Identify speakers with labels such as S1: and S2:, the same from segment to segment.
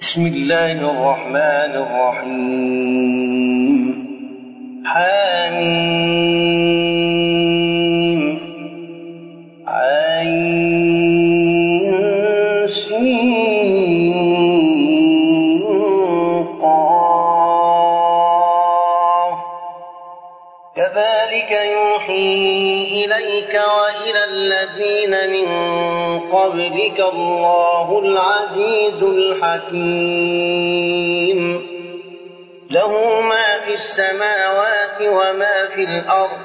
S1: بسم الله الرحمن الرحيم. حميم قبلك الله العزيز الحكيم. له ما في السماوات وما في الأرض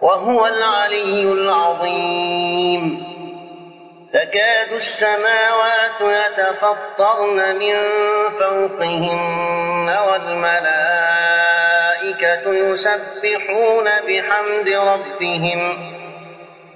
S1: وهو العلي العظيم. تكاد السماوات يتفطرن من فوقهن والملائكة يسبحون بحمد ربهم.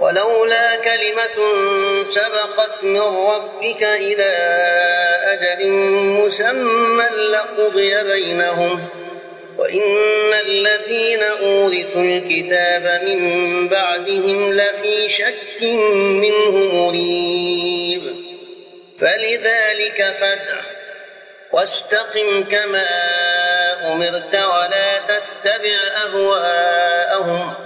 S1: ولولا كلمة سبقت من ربك إلى أجل مسمى لقضي بينهم وإن الذين أورثوا الكتاب من بعدهم لفي شك منه مريب. فلذلك فادع واستقم كما أمرت ولا تتبع أهواءهم.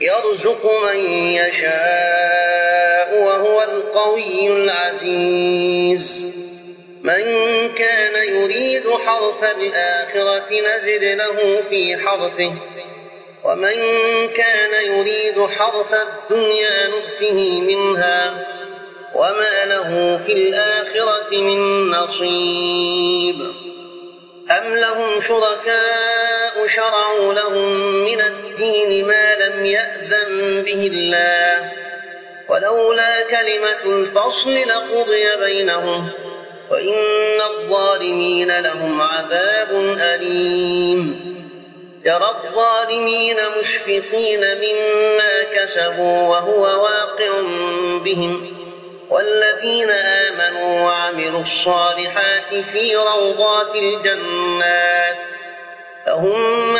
S1: يرزق من يشاء وهو القوي العزيز. من كان يريد حرث الآخرة نزد له في حرثه ومن كان يريد حرث الدنيا نؤته منها وما له في الآخرة من نصيب. أم لهم شركاء شرعوا لهم من الدين ما يأذن به الله. ولولا كلمة الفصل لقضي بينهم. وإن الظالمين لهم عذاب أليم. ترى الظالمين مشفقين مما كسبوا وهو واقع بهم. والذين آمنوا وعملوا الصالحات في روضات الجنات. عند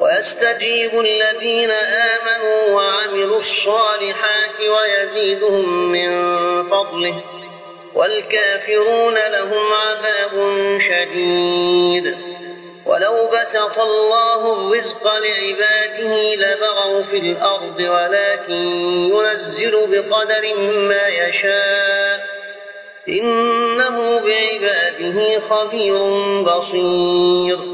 S1: ويستجيب الذين آمنوا وعملوا الصالحات ويزيدهم من فضله والكافرون لهم عذاب شديد. ولو بسط الله الرزق لعباده لبغوا في الأرض ولكن ينزل بقدر ما يشاء. إنه بعباده خبير بصير.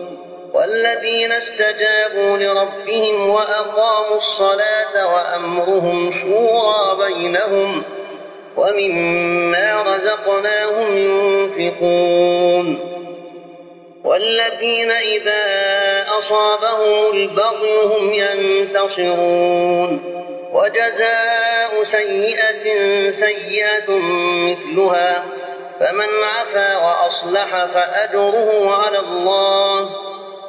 S1: والذين استجابوا لربهم وأقاموا الصلاة وأمرهم شورى بينهم ومما رزقناهم ينفقون والذين إذا أصابهم البغي هم ينتصرون وجزاء سيئة سيئة مثلها فمن عفا وأصلح فأجره على الله